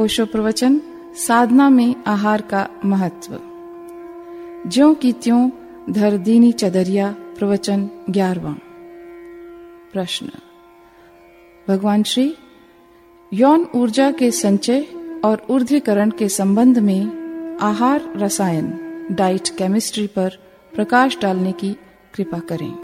ओशो प्रवचन साधना में आहार का महत्व। ज्यो की त्यों धर दीनी चदरिया प्रवचन ग्यारहवा। प्रश्न। भगवान श्री, यौन ऊर्जा के संचय और ऊर्ध्वीकरण के संबंध में आहार रसायन, डाइट केमिस्ट्री पर प्रकाश डालने की कृपा करें।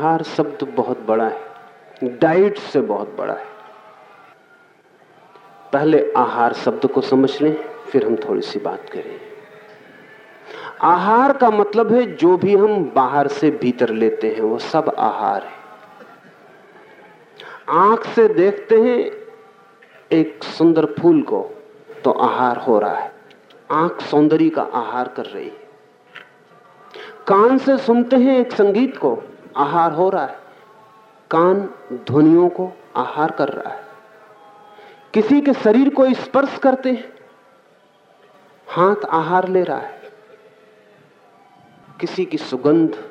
आहार शब्द बहुत बड़ा है डाइट से बहुत बड़ा है। पहले आहार शब्द को समझ लें, फिर हम थोड़ी सी बात करें। आहार का मतलब है जो भी हम बाहर से भीतर लेते हैं, वो सब आहार है। आँख से देखते हैं, एक सुंदर फूल को तो आहार हो रहा है। आँख सौंदर्य का आहार कर रही है। कान से सुनते हैं एक संगीत को आहार हो रहा है। कान ध्वनियों को आहार कर रहा है। किसी के शरीर को स्पर्श करते हैं। हाथ आहार ले रहा है। किसी की सुगंध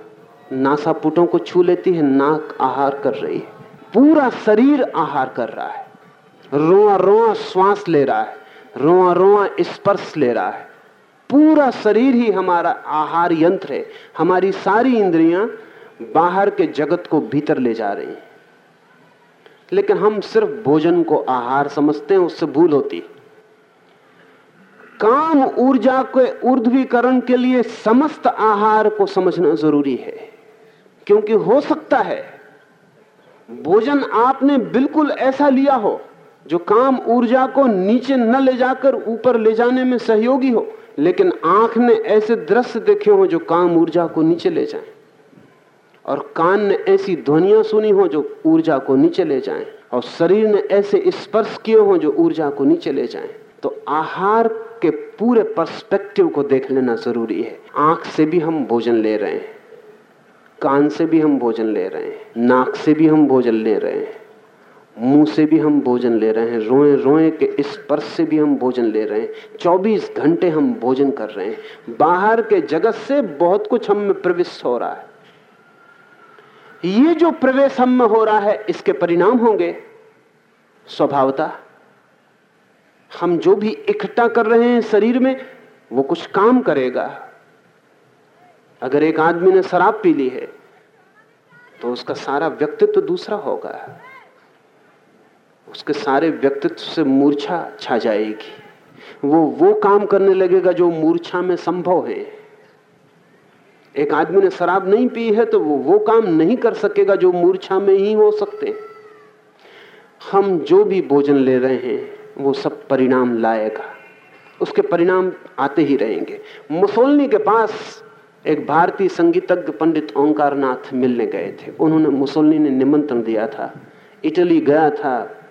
नासापुटों को छू लेती है, नाक आहार कर रही है। पूरा शरीर आहार कर रहा है। रोआ रोआ श्वास ले रहा है। रोआ रोआ स्पर्श ले रहा है। पूरा शरीर ही हमारा आहार यंत्र है। हमारी सारी इंद्रियाँ बाहर के जगत को भीतर ले जा रही हैं। लेकिन हम सिर्फ़ भोजन को आहार समझते हैं, उससे भूल होती काम ऊर्जा के ऊर्ध्वीकरण के लिए समस्त आहार को समझना ज़रूरी है। क्योंकि हो सकता है, भोजन आपने बिल्कुल ऐसा लिया हो, जो काम ऊर्जा को नीचे न ले जाकर ऊपर ले जाने में सहयोगी हो, लेकिन आँख ने ऐसे दृश्य देखे हो जो काम ऊर्जा को नीचे ले जाएँ। और कान ने ऐसी ध्वनियाँ सुनी हो जो ऊर्जा को नीचे ले जाएँ, और शरीर ने ऐसे स्पर्श किए हो जो ऊर्जा को नीचे ले जाएँ तो आहार के पूरे पर्सपेक्टिव को देख लेना ज़रूरी है। आँख से भी हम भोजन ले रहे हैं, कान से भी हम भोजन ले रहे हैं, नाक से भी हम भोजन ले रहे हैं, मुँह से भी हम भोजन ले रहे हैं, रोए रोए के स्पर्श से भी हम भोजन ले रहे हैं 24 घंटे हम भोजन कर रहे हैं। बाहर के जगत से बहुत कुछ हम में प्रविष्ट हो रहा है। ये जो प्रवेश हम में हो रहा है, इसके परिणाम होंगे। स्वभावता, हम जो भी इकट्ठा कर रहे हैं शरीर में, वो कुछ काम करेगा। अगर एक आदमी ने शराब पी ली है तो उसका सारा व्यक्तित्व तो दूसरा होगा। उसके सारे व्यक्तित्व से मूर्छा छा जाएगी। वो वो काम करने लगेगा जो मूर्छा में संभव है। एक आदमी ने शराब नहीं पी है तो वो वो काम नहीं कर सकेगा जो मूर्छा में ही हो सकते। हम जो भी भोजन ले रहे हैं, वो सब परिणाम लाएगा। उसके परिणाम आते ही रहेंगे। मुसोलनी के पास एक भारतीय संगीतज्ञ पंडित ओंकार नाथ मिलने गए थे। उन्होंने मुसोलनी ने निमंत्रण दिया था। इटली गया था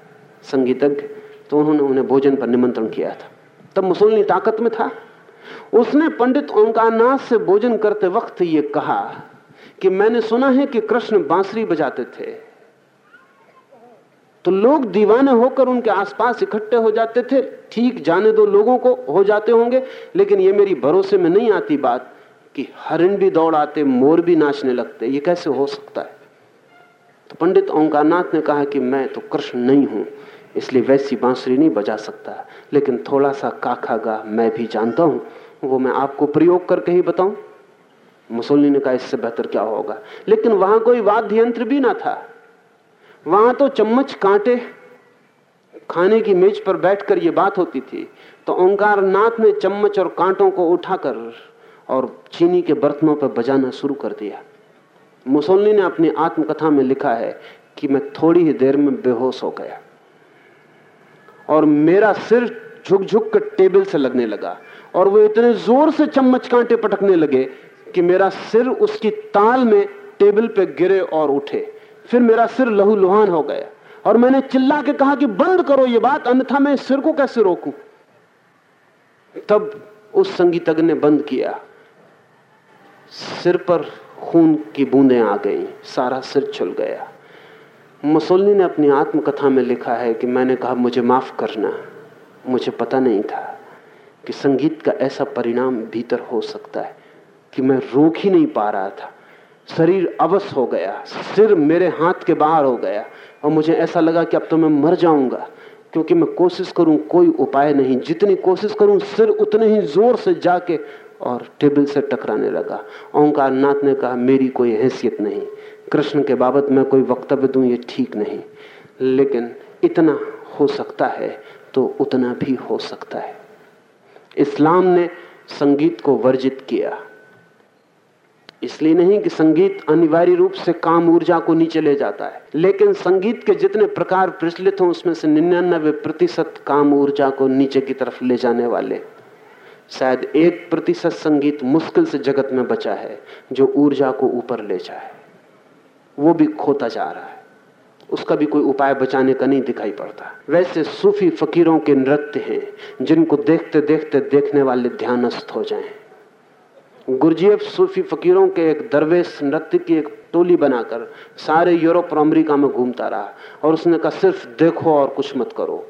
संगीतज्ञ तो उन्होंने उन्हें भोजन पर निमंत्रण किया था। तब मुसोलनी ताकत में था। उसने पंडित ओंकारनाथ से भोजन करते वक्त ये कहा कि मैंने सुना है कि कृष्ण बांसुरी बजाते थे। तो लोग दीवाने होकर उनके आसपास इकट्ठे हो जाते थे। ठीक जाने दो लोगों को हो जाते होंगे, लेकिन ये मेरी भरोसे में नहीं आती बात कि हरिण भी दौड़ आते, मोर भी नाचने लगते। ये कैसे हो सकता है? तो पंडित ओंकारनाथ ने कहा कि मैं तो कृष्ण नहीं हूँ। इसलिए वैसी बांसुरी नहीं बजा सकता। लेकिन थोड़ा सा काखा गा मैं भी जानता हूँ, वो मैं आपको प्रयोग करके ही बताऊँ। मुसोली ने कहा, इससे बेहतर क्या होगा? लेकिन वहाँ कोई वाद्य यंत्र भी ना था। वहाँ तो चम्मच कांटे, खाने की मेज पर बैठकर ये बात होती थी। तो ओंकार नाथ ने चम्मच और कांटों को उठाकर और चीनी के बर्तनों पर बजाना शुरू कर दिया। मुसोलनी ने अपनी आत्मकथा में लिखा है कि मैं थोड़ी ही देर में बेहोश हो गया। और मेरा सिर झुक झुक कर टेबल से लगने लगा और वो इतने ज़ोर से चम्मच कांटे पटकने लगे कि मेरा सिर उसकी ताल में टेबल पे गिरे और उठे। फिर मेरा सिर लहू लुहान हो गया और मैंने चिल्ला के कहा कि बंद करो ये बात, अन्यथा मैं सिर को कैसे रोकूं? तब उस संगीतज्ञ ने बंद किया। सिर पर खून की बूंदें आ गई, सारा सिर छुल गया। मुसोलनी ने अपनी आत्मकथा में लिखा है कि मैंने कहा, मुझे माफ़ करना। मुझे पता नहीं था कि संगीत का ऐसा परिणाम भीतर हो सकता है कि मैं रोक ही नहीं पा रहा था। शरीर अवस हो गया, सिर मेरे हाथ के बाहर हो गया और मुझे ऐसा लगा कि अब तो मैं मर जाऊँगा, क्योंकि मैं कोशिश करूँ, कोई उपाय नहीं। जितनी कोशिश करूँ, सिर उतने ही ज़ोर से जाके और टेबल से टकराने लगा। ओंकार नाथ ने कहा, मेरी कोई हैसियत नहीं। कृष्ण के बाबत मैं कोई वक्तव्य दूँ, ये ठीक नहीं। लेकिन इतना हो सकता है तो उतना भी हो सकता है। इस्लाम ने संगीत को वर्जित किया। इसलिए नहीं कि संगीत अनिवार्य रूप से काम ऊर्जा को नीचे ले जाता है, लेकिन संगीत के जितने प्रकार प्रचलित हों, उसमें से निन्यानबे प्रतिशत काम ऊर्जा को नीचे की तरफ़ ले जाने वाले। शायद एक प्रतिशत संगीत मुश्किल से जगत में बचा है, जो ऊर्जा को ऊपर ले जाए। वो भी खोता जा रहा है। उसका भी कोई उपाय बचाने का नहीं दिखाई पड़ता। वैसे सूफी फकीरों के नृत्य हैं, जिनको देखते देखते देखने वाले ध्यानस्थ हो जाएँ। गुरजीएफ सूफी फकीरों के एक दरवेश नृत्य की एक टोली बनाकर सारे यूरोप और अमरीका में घूमता रहा और उसने कहा, सिर्फ़ देखो और कुछ मत करो।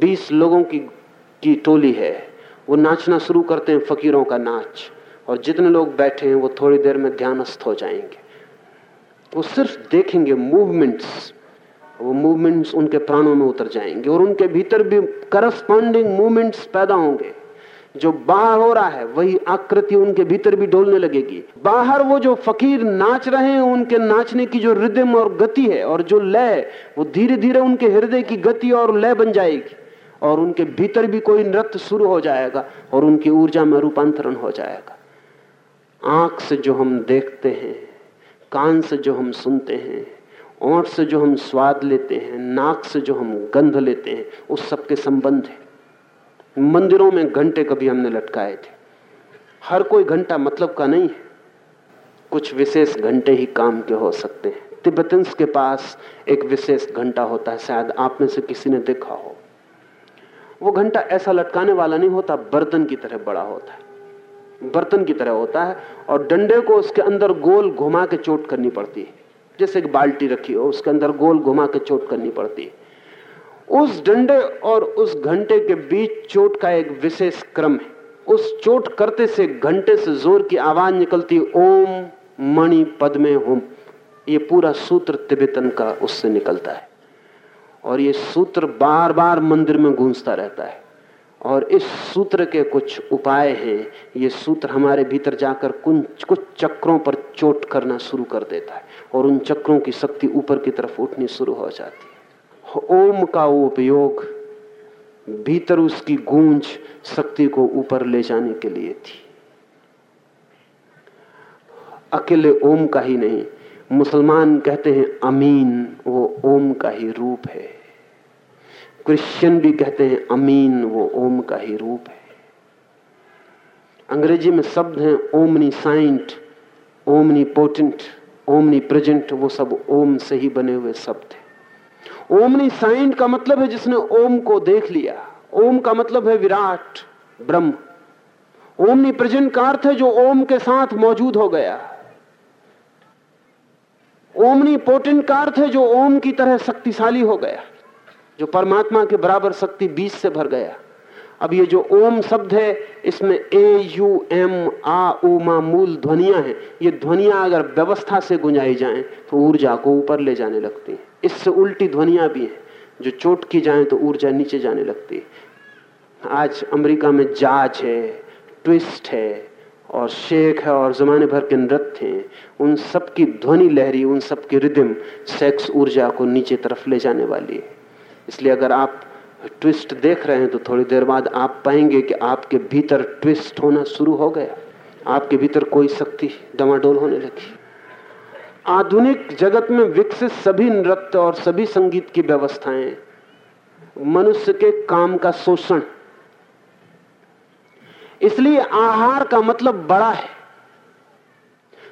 बीस लोगों की की टोली है। वो नाचना शुरू करते हैं फकीरों का नाच और जितने लोग बैठे हैं वो थोड़ी देर में ध्यानस्थ हो जाएँगे। वो सिर्फ़ देखेंगे मूवमेंट्स वो मूवमेंट्स उनके प्राणों में उतर जाएँगे और उनके भीतर भी करस्पॉन्डिंग मूवमेंट्स पैदा होंगे। जो बाहर हो रहा है, वही आकृति उनके भीतर भी डोलने लगेगी। बाहर वो जो फकीर नाच रहे हैं, उनके नाचने की जो रिदम और गति है और जो लय, वो धीरे धीरे उनके हृदय की गति और लय बन जाएगी और उनके भीतर भी कोई नृत्य शुरू हो जाएगा और उनकी ऊर्जा में रूपांतरण हो जाएगा। आँख से जो हम देखते हैं कान से जो हम सुनते हैं, ओंठ से जो हम स्वाद लेते हैं, नाक से जो हम गंध लेते हैं उस सब के संबंध है। मंदिरों में घंटे कभी हमने लटकाए थे। हर कोई घंटा मतलब का नहीं है। कुछ विशेष घंटे ही काम के हो सकते हैं। तिब्बतंस के पास एक विशेष घंटा होता है, शायद आप में से किसी ने देखा हो। वो घंटा ऐसा लटकाने वाला नहीं होता, बर्तन की तरह बड़ा होता है। बर्तन की तरह होता है और डंडे को उसके अंदर गोल घुमा के चोट करनी पड़ती है। जैसे एक बाल्टी रखी हो, उसके अंदर गोल घुमा के चोट करनी पड़ती है। उस डंडे और उस घंटे के बीच चोट का एक विशेष क्रम है। उस चोट करते से घंटे से ज़ोर की आवाज़ निकलती ओम मणि पद में होम। ये पूरा सूत्र तिब्बतन का उससे निकलता है। और ये सूत्र बार बार मंदिर में गूंजता रहता है। और इस सूत्र के कुछ उपाय हैं। ये सूत्र हमारे भीतर जाकर कुछ कुछ चक्रों पर चोट करना शुरू कर देता है और उन चक्रों की शक्ति ऊपर की तरफ़ उठनी शुरू हो जाती है। ओम का उपयोग भीतर उसकी गूंज शक्ति को ऊपर ले जाने के लिए थी। अकेले ओम का ही नहीं, मुसलमान कहते हैं अमीन, वो ओम का ही रूप है। क्रिश्चियन भी कहते हैं, अमीन, वो ओम का ही रूप है। अंग्रेज़ी में शब्द हैं, omniscient, omnipotent, omnipresent, वो सब ओम से ही बने हुए शब्द हैं। ओमनी साइंट का मतलब है जिसने ओम को देख लिया। ओम का मतलब है विराट, ब्रह्म। ओमनी प्रेजेंट का अर्थ है जो ओम के साथ मौजूद हो गया। ओमनी पोटेंट का अर्थ है जो ओम की तरह शक्तिशाली हो गया। जो परमात्मा के बराबर शक्ति बीस से भर गया। अब ये जो ओम शब्द है, इसमें ए, यू, एम, आ ओ मा, मूल ध्वनिया है। ये ध्वनिया अगर व्यवस्था से गुंजाई जाएँ तो ऊर्जा को ऊपर ले जाने लगती है। इससे उल्टी ध्वनिया भी है, जो चोट की जाए तो ऊर्जा नीचे जाने लगती है। आज अमेरिका में जाज है, ट्विस्ट है, और शेख है, और जमाने भर के नृत्य हैं। उन सब की ध्वनि लहरी, उन सब की रिदम, सेक्स ऊर्जा को नीचे तरफ़ ले जाने वाली है। इसलिए अगर आप ट्विस्ट देख रहे हैं तो थोड़ी देर बाद आप पाएँगे कि आपके भीतर ट्विस्ट होना शुरू हो गया। आपके भीतर कोई शक्ति डमाडोल होने लगी। आधुनिक जगत में विकसित सभी नृत्य और सभी संगीत की व्यवस्थाएँ, मनुष्य के काम का शोषण। इसलिए आहार का मतलब बड़ा है।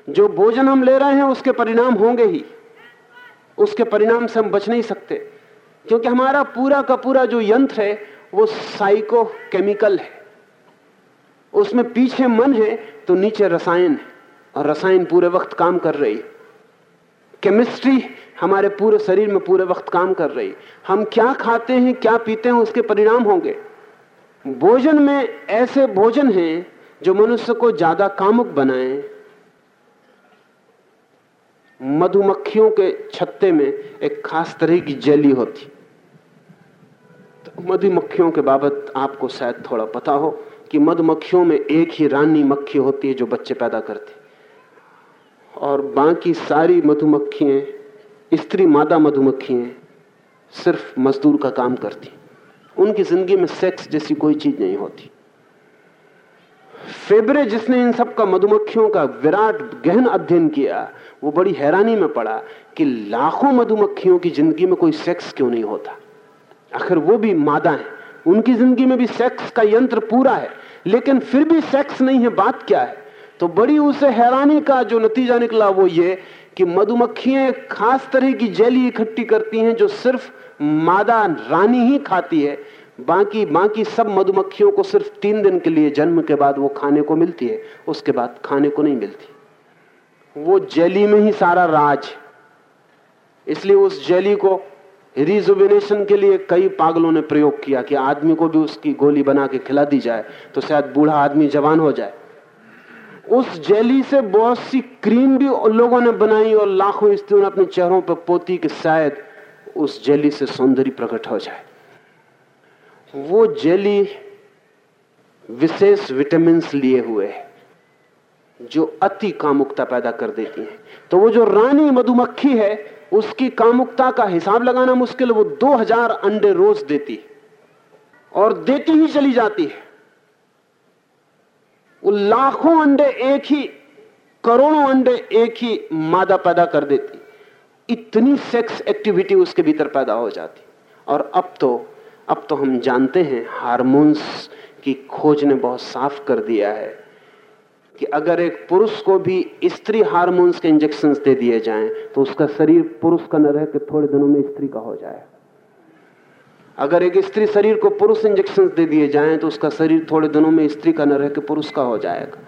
जो भोजन हम ले रहे हैं, उसके परिणाम होंगे ही। उसके परिणाम से हम बच नहीं सकते। क्योंकि हमारा पूरा का पूरा जो यंत्र है, वो साइको केमिकल है। उसमें पीछे मन है तो नीचे रसायन है, और रसायन पूरे वक्त काम कर रही है। केमिस्ट्री हमारे पूरे शरीर में पूरे वक्त काम कर रही हम क्या खाते हैं, क्या पीते हैं, उसके परिणाम होंगे। भोजन में ऐसे भोजन हैं, जो मनुष्य को ज़्यादा कामुक बनाए मधुमक्खियों के छत्ते में एक खास तरह की जेली होती। तो मधुमक्खियों के बाबत आपको शायद थोड़ा पता हो कि मधुमक्खियों में एक ही रानी मक्खी होती है जो बच्चे पैदा करती। और बाकी सारी मधुमक्खियाँ, स्त्री मादा मधुमक्खियाँ सिर्फ़ मजदूर का काम करती। उनकी ज़िंदगी में सेक्स जैसी कोई चीज़ नहीं होती। फेबरे जिसने इन सब का मधुमक्खियों का विराट गहन अध्ययन किया वो बड़ी हैरानी में पड़ा कि लाखों मधुमक्खियों की ज़िंदगी में कोई सेक्स क्यों नहीं होता? आखिर वो भी मादा है। उनकी ज़िंदगी में भी सेक्स का यंत्र पूरा है, लेकिन फिर भी सेक्स नहीं है, बात क्या है? तो बड़ी उसे हैरानी का जो नतीजा निकला वो ये कि मधुमक्खियाँ खास तरह की जेली इकट्ठी करती हैं जो सिर्फ़ मादा रानी ही खाती है। बाकी बाकी सब मधुमक्खियों को सिर्फ़ तीन दिन के लिए जन्म के बाद वो खाने को मिलती है, उसके बाद खाने को नहीं मिलती। वो जेली में ही सारा राज इसलिए उस जेली को रिजुबिनेशन के लिए कई पागलों ने प्रयोग किया कि आदमी को भी उसकी गोली बना के खिला दी जाए तो शायद बूढ़ा आदमी जवान हो जाए। उस जेली से बहुत सी क्रीम भी लोगों ने बनाई और लाखों स्त्रियों ने अपने चेहरों पर पोती कि शायद उस जेली से सौंदर्य प्रकट हो जाए। वो जेली विशेष विटामिन लिए हुए है। जो अति कामुकता पैदा कर देती है। तो वो जो रानी मधुमक्खी है, उसकी कामुकता का हिसाब लगाना मुश्किल, वो 2000 अंडे रोज देती है और देती ही चली जाती है। वो लाखों अंडे एक ही, करोड़ों अंडे एक ही मादा पैदा कर देती। इतनी सेक्स एक्टिविटी उसके भीतर पैदा हो जाती। और अब तो अब तो हम जानते हैं हार्मोन्स की खोज ने बहुत साफ़ कर दिया है। कि अगर एक पुरुष को भी स्त्री हार्मोन्स के इंजेक्शन दे दिए जाएँ तो उसका शरीर पुरुष का न रह के थोड़े दिनों में स्त्री का हो जाए। अगर एक स्त्री शरीर को पुरुष इंजेक्शन दे दिए जाएँ तो उसका शरीर थोड़े दिनों में स्त्री का न रह के पुरुष का हो जाएगा।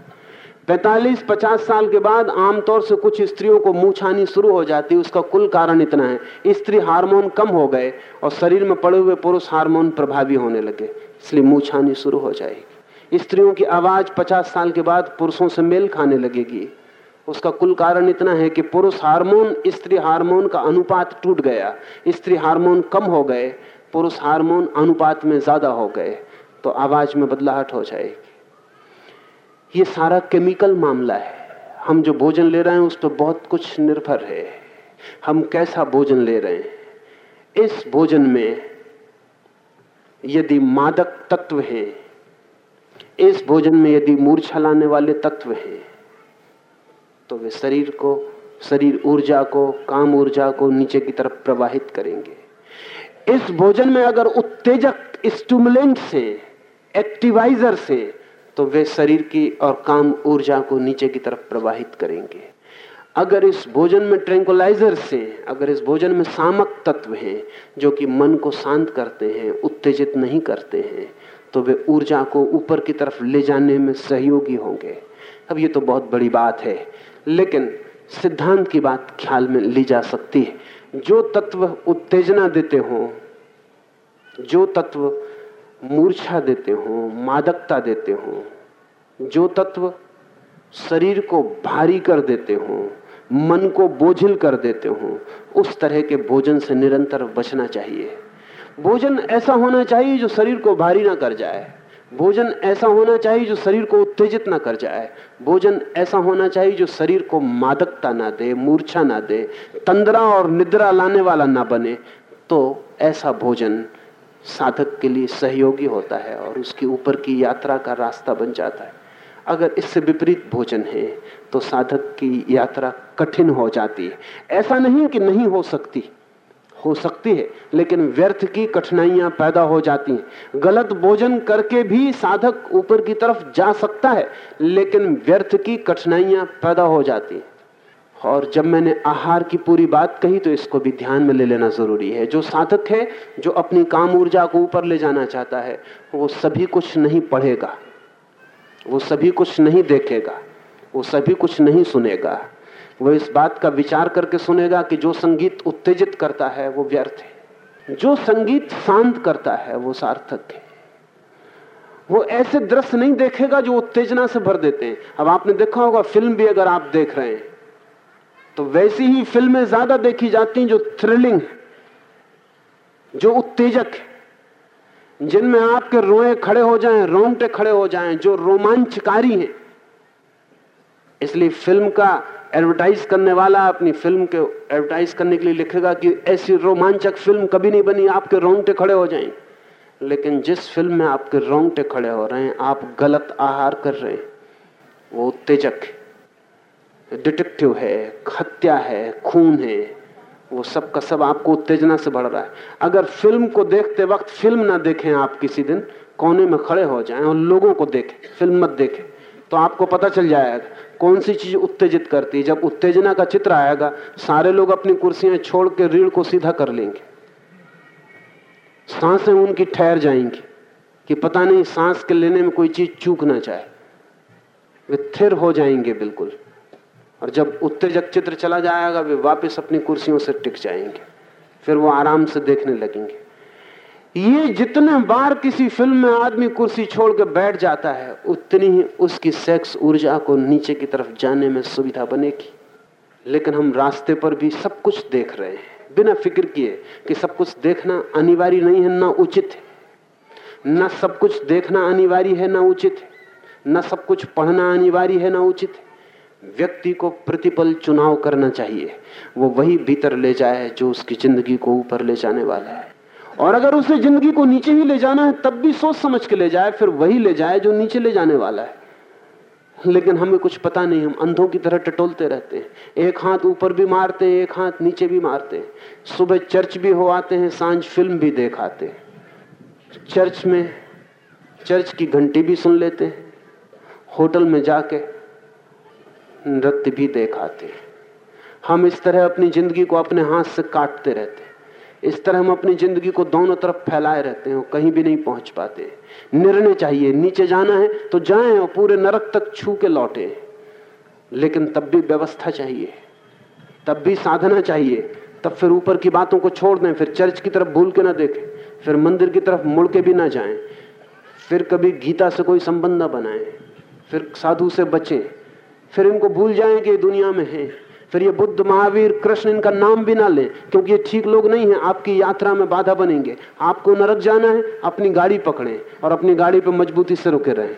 पैतालीस, पचास साल के बाद आमतौर से कुछ स्त्रियों को मुँह छानी शुरू हो जाती है, उसका कुल कारण इतना है, स्त्री हार्मोन कम हो गए और शरीर में पड़े हुए पुरुष हार्मोन प्रभावी होने लगे, इसलिए मुँह छानी शुरू हो जाएगी। स्त्रियों की आवाज़ पचास साल के बाद पुरुषों से मेल खाने लगेगी। उसका कुल कारण इतना है कि पुरुष हार्मोन, स्त्री हार्मोन का अनुपात टूट गया। स्त्री हार्मोन कम हो गए, पुरुष हार्मोन अनुपात में ज़्यादा हो गए तो आवाज़ में बदलाहट हो जाएगी। ये सारा केमिकल मामला है। हम जो भोजन ले रहे हैं, उस पर तो बहुत कुछ निर्भर है। हम कैसा भोजन ले रहे हैं? इस भोजन में यदि मादक तत्व हैं इस भोजन में यदि मूर्छा लाने वाले तत्व हैं तो वे शरीर को, शरीर ऊर्जा को, काम ऊर्जा को नीचे की तरफ़ प्रवाहित करेंगे। इस भोजन में अगर उत्तेजक स्टूमुलेंट से, एक्टिवाइजर से तो वे शरीर की और काम ऊर्जा को नीचे की तरफ़ प्रवाहित करेंगे। अगर इस भोजन में ट्रेंकुलाइजर से, अगर इस भोजन में सामक तत्व हैं, जो कि मन को शांत करते हैं, उत्तेजित नहीं करते हैं तो वे ऊर्जा को ऊपर की तरफ़ ले जाने में सहयोगी होंगे। अब ये तो बहुत बड़ी बात है, लेकिन सिद्धांत की बात ख्याल में ली जा सकती है। जो तत्व उत्तेजना देते हों, जो तत्व मूर्छा देते हो, मादकता देते हो, जो तत्व शरीर को भारी कर देते हो, मन को बोझिल कर देते हो, उस तरह के भोजन से निरंतर बचना चाहिए। भोजन ऐसा होना चाहिए जो शरीर को भारी ना कर जाए। भोजन ऐसा होना चाहिए जो शरीर को उत्तेजित ना कर जाए। भोजन ऐसा होना चाहिए जो शरीर को मादकता ना दे, मूर्छा ना दे, तंद्रा और निद्रा लाने वाला ना बने। तो ऐसा भोजन साधक के लिए सहयोगी होता है और उसके ऊपर की यात्रा का रास्ता बन जाता है। अगर इससे विपरीत भोजन है तो साधक की यात्रा कठिन हो जाती है। ऐसा नहीं कि नहीं हो सकती। हो सकती है, लेकिन व्यर्थ की कठिनाइयाँ पैदा हो जाती हैं। गलत भोजन करके भी साधक ऊपर की तरफ़ जा सकता है, लेकिन व्यर्थ की कठिनाइयाँ पैदा हो जाती हैं। और जब मैंने आहार की पूरी बात कही तो इसको भी ध्यान में ले लेना ज़रूरी है। जो साधक है, जो अपनी काम ऊर्जा को ऊपर ले जाना चाहता है, वो सभी कुछ नहीं पढ़ेगा, वो सभी कुछ नहीं देखेगा, वो सभी कुछ नहीं सुनेगा। वो इस बात का विचार करके सुनेगा कि जो संगीत उत्तेजित करता है, वो व्यर्थ है। जो संगीत शांत करता है, वो सार्थक है। वो ऐसे दृश्य नहीं देखेगा जो उत्तेजना से भर देते हैं। अब आपने देखा होगा, फ़िल्म भी अगर आप देख रहे हैं तो वैसी ही फ़िल्में ज़्यादा देखी जाती हैं जो थ्रिलिंग जो उत्तेजक है। जिनमें आपके रोए खड़े हो जाएँ, रोंगटे खड़े हो जाएँ, जो रोमांचकारी हैं इसलिए फ़िल्म का एडवर्टाइज करने वाला अपनी फ़िल्म के एडवर्टाइज करने के लिए लिखेगा कि ऐसी रोमांचक फ़िल्म कभी नहीं बनी, आपके रोंगटे खड़े हो जाएँगे लेकिन जिस फ़िल्म में आपके रोंगटे खड़े हो रहे हैं, आप गलत आहार कर रहे हैं। वो उत्तेजक है डिटेक्टिव है, हत्या है, खून है। वो सब का सब आपको उत्तेजना से बढ़ रहा है। अगर फ़िल्म को देखते वक्त फ़िल्म ना देखें आप किसी दिन, कोने में खड़े हो जाएँ और लोगों को देखें, फ़िल्म मत देखें तो आपको पता चल जाएगा कौन सी चीज़ उत्तेजित करती है? जब उत्तेजना का चित्र आएगा, सारे लोग अपनी कुर्सियाँ छोड़ के रीढ़ को सीधा कर लेंगे। साँसें उनकी ठहर जाएँगी कि पता नहीं सांस के लेने में कोई चीज़ चूक ना जाए। वे थिर हो जाएँगे बिल्कुल। और जब उत्तेजक चित्र चला जाएगा, वे वापस अपनी कुर्सियों से टिक जाएँगे। फिर वो आराम से देखने लगेंगे। ये जितने बार किसी फ़िल्म में आदमी कुर्सी छोड़ के बैठ जाता है, उतनी ही उसकी सेक्स ऊर्जा को नीचे की तरफ़ जाने में सुविधा बनेगी। लेकिन हम रास्ते पर भी सब कुछ देख रहे हैं। बिना फ़िक्र किए कि सब कुछ देखना अनिवार्य नहीं है, ना उचित है। न सब कुछ देखना अनिवार्य है, ना उचित है। न सब कुछ पढ़ना अनिवार्य है, ना उचित है। व्यक्ति को प्रतिपल चुनाव करना चाहिए। वो वही भीतर ले जाए जो उसकी ज़िंदगी को ऊपर ले जाने वाला है। और अगर उसे ज़िंदगी को नीचे ही ले जाना है, तब भी सोच समझ के ले जाए, फिर वही ले जाए जो नीचे ले जाने वाला है। लेकिन हमें कुछ पता नहीं, हम अंधों की तरह टटोलते रहते हैं। एक हाथ ऊपर भी मारते हैं, एक हाथ नीचे भी मारते हैं। सुबह चर्च भी हो आते हैं, साँझ फ़िल्म भी देखाते हैं। चर्च में, चर्च की घंटी भी सुन लेते हैं। होटल में जाके नृत्य भी देखाते हैं। हम इस तरह अपनी ज़िंदगी को अपने हाथ से काटते रहते इस तरह हम अपनी ज़िंदगी को दोनों तरफ़ फैलाए रहते हैं कहीं भी नहीं पहुँच पाते। निर्णय चाहिए, नीचे जाना है तो जाएँ और पूरे नरक तक छू के लौटे। लेकिन तब भी व्यवस्था चाहिए, तब भी साधना चाहिए, तब फिर ऊपर की बातों को छोड़ दें, फिर चर्च की तरफ़ भूल के ना देखें, फिर मंदिर की तरफ़ मुड़ के भी ना जाएँ, फिर कभी गीता से कोई संबंध ना बनाएँ, फिर साधु से बचें, फिर इनको भूल जाएँ कि दुनिया में है। फिर ये बुद्ध महावीर कृष्ण इनका नाम भी ना लें, क्योंकि ये ठीक लोग नहीं हैं, आपकी यात्रा में बाधा बनेंगे। आपको नरक जाना है, अपनी गाड़ी पकड़ें और अपनी गाड़ी पर मजबूती से रुके रहें।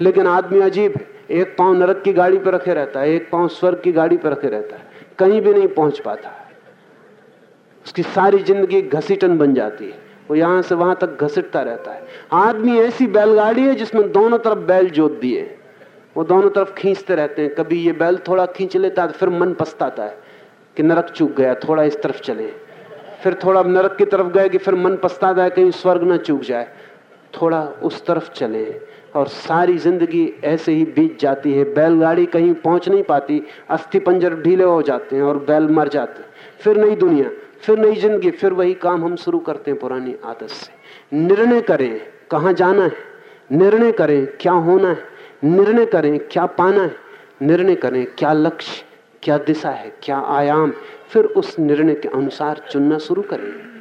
लेकिन आदमी अजीब है, एक पाँव नरक की गाड़ी पर रखे रहता है, एक पाँव स्वर्ग की गाड़ी पर रखे रहता है, कहीं भी नहीं पहुँच पाता उसकी सारी ज़िंदगी घसीटन बन जाती है, वो यहाँ से वहाँ तक घसीटता रहता है। आदमी ऐसी बैलगाड़ी है जिसमें दोनों तरफ़ बैल जोत दिए वो दोनों तरफ़ खींचते रहते हैं। कभी ये बैल थोड़ा खींच लेता है फिर मन पछताता है कि नरक चूक गया, थोड़ा इस तरफ़ चले। फिर थोड़ा नरक की तरफ़ गए कि फिर मन पछताता है कहीं स्वर्ग ना चूक जाए। थोड़ा उस तरफ़ चले और सारी ज़िंदगी ऐसे ही बीत जाती है। बैलगाड़ी कहीं पहुँच नहीं पाती, अस्थि पंजर ढीले हो जाते हैं और बैल मर जाते हैं। फिर नई दुनिया, फिर नई ज़िंदगी, फिर वही काम हम शुरू करते हैं पुरानी आदत से। निर्णय करें कहाँ जाना है, निर्णय करें क्या होना है। निर्णय करें क्या पाना है, निर्णय करें क्या लक्ष्य, क्या दिशा है, क्या आयाम, फिर उस निर्णय के अनुसार चुनना शुरू करें।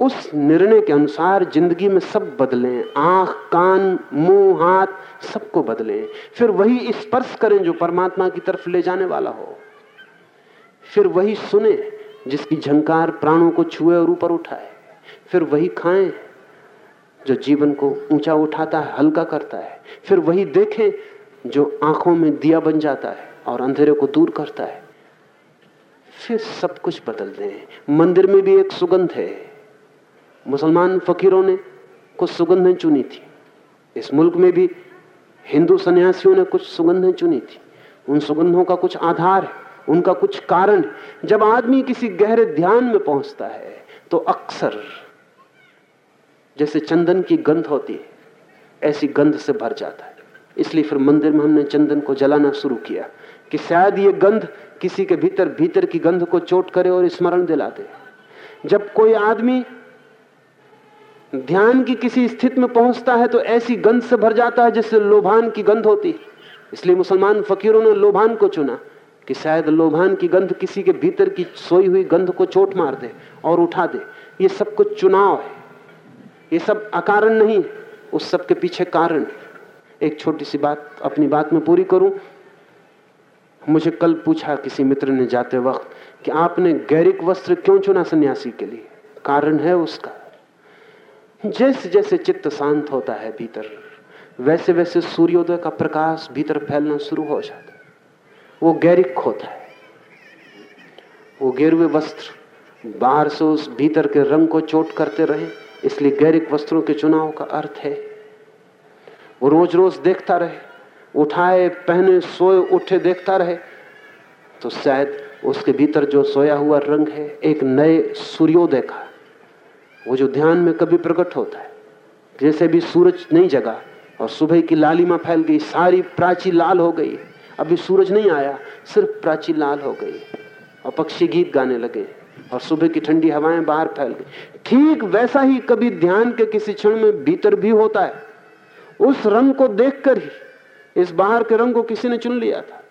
उस निर्णय के अनुसार ज़िंदगी में सब बदलें, आँख, कान, मुँह, हाथ, सबको बदलें, फिर वही स्पर्श करें जो परमात्मा की तरफ़ ले जाने वाला हो। फिर वही सुने जिसकी झंकार प्राणों को छुए और ऊपर उठाए, फिर वही खाएँ जो जीवन को ऊँचा उठाता है, हल्का करता है, फिर वही देखें जो आँखों में दिया बन जाता है और अंधेरे को दूर करता है। फिर सब कुछ बदल दें। मंदिर में भी एक सुगंध है। मुसलमान फकीरों ने कुछ सुगंधें चुनी थी। इस मुल्क में भी हिंदू सन्यासियों ने कुछ सुगंधें चुनी थी। उन सुगंधों का कुछ आधार है, उनका कुछ कारण जब आदमी किसी गहरे ध्यान में पहुँचता है तो अक्सर जैसे चंदन की गंध होती है, ऐसी गंध से भर जाता है। इसलिए फिर मंदिर में हमने चंदन को जलाना शुरू किया कि शायद ये गंध किसी के भीतर भीतर की गंध को चोट करे और स्मरण दिला दे जब कोई आदमी ध्यान की किसी स्थिति में पहुँचता है तो ऐसी गंध से भर जाता है जिससे लोभान की गंध होती है। इसलिए मुसलमान फकीरों ने लोभान को चुना कि शायद लोभान की गंध किसी के भीतर की सोई हुई गंध को चोट मार दे और उठा दे। ये सब कुछ चुनाव है। ये सब अकारण नहीं उस सब के पीछे कारण एक छोटी सी बात, अपनी बात में पूरी करूँ। मुझे कल पूछा किसी मित्र ने जाते वक्त कि आपने गैरिक वस्त्र क्यों चुना सन्यासी के लिए? कारण है उसका। जैसे जैसे चित्त शांत होता है भीतर वैसे वैसे सूर्योदय का प्रकाश भीतर फैलना शुरू हो जाता है। वो गैरिक होता है। वो गेरुए वस्त्र बाहर से उस भीतर के रंग को चोट करते रहे। इसलिए गैरिक वस्त्रों के चुनाव का अर्थ है। वो रोज रोज देखता रहे, उठाए, पहने, सोए, उठे, देखता रहे तो शायद उसके भीतर जो सोया हुआ रंग है, एक नए सूर्योदय का, वो जो ध्यान में कभी प्रकट होता है। जैसे भी सूरज नहीं जगा और सुबह की लालिमा फैल गई, सारी प्राची लाल हो गई, अभी सूरज नहीं आया, सिर्फ़ प्राची लाल हो गई और पक्षी गीत गाने लगे। और सुबह की ठंडी हवाएँ बाहर फैल गई। ठीक वैसा ही कभी ध्यान के किसी क्षण में भीतर भी होता है। उस रंग को देखकर ही इस बाहर के रंग को किसी ने चुन लिया था।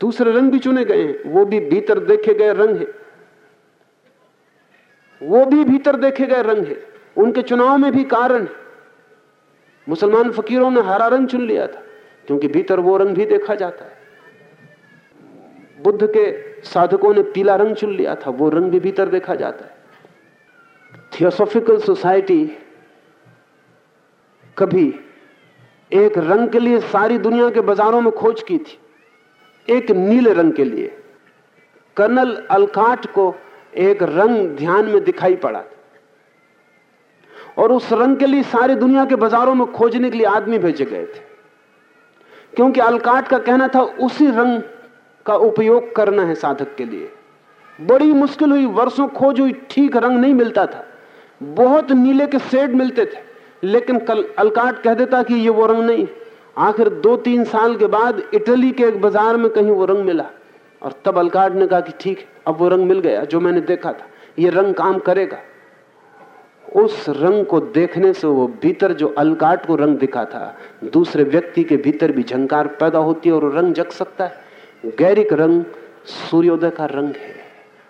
दूसरे रंग भी चुने गए हैं। वो भी भीतर देखे गए रंग है। वो भी भीतर देखे गए रंग है। उनके चुनाव में भी कारण है। मुसलमान फकीरों ने हरा रंग चुन लिया था, क्योंकि भीतर वो रंग भी देखा जाता है। बुद्ध के साधकों ने पीला रंग चुन लिया था, वो रंग भी भीतर देखा जाता है। थियोसोफिकल सोसाइटी कभी एक रंग के लिए सारी दुनिया के बाजारों में खोज की थी, एक नीले रंग के लिए। कर्नल अलकाट को एक रंग ध्यान में दिखाई पड़ा और उस रंग के लिए सारी दुनिया के बाजारों में खोजने के लिए आदमी भेजे गए थे। क्योंकि अलकाट का कहना था, उसी रंग का उपयोग करना है साधक के लिए। बड़ी मुश्किल हुई, वर्षों खोज हुई, ठीक रंग नहीं मिलता था। बहुत नीले के शेड मिलते थे, लेकिन कल अलकाट कह देता कि ये वो रंग नहीं आखिर दो तीन साल के बाद इटली के एक बाज़ार में कहीं वो रंग मिला, और तब अलकाट ने कहा कि ठीक अब वो रंग मिल गया, जो मैंने देखा था, ये रंग काम करेगा। उस रंग को देखने से वो भीतर जो अलकाट को रंग दिखा था, दूसरे व्यक्ति के भीतर भी झंकार पैदा होती है और रंग जग सकता है। गैरिक रंग सूर्योदय का रंग है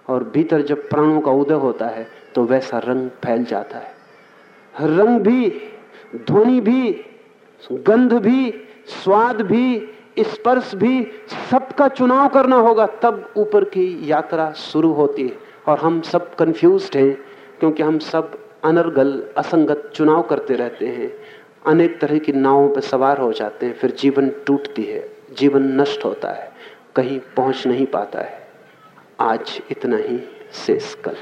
और भीतर जब प्राणों का उदय होता है तो वैसा रंग फैल जाता है। रंग भी, ध्वनि भी, गंध भी, स्वाद भी, स्पर्श भी, सबका चुनाव करना होगा, तब ऊपर की यात्रा शुरू होती है। और हम सब कंफ्यूज हैं, क्योंकि हम सब अनर्गल, असंगत चुनाव करते रहते हैं। अनेक तरह की नावों पर सवार हो जाते हैं, फिर जीवन टूटती है, जीवन नष्ट होता है। कहीं पहुँच नहीं पाता है। आज इतना ही शेष कल।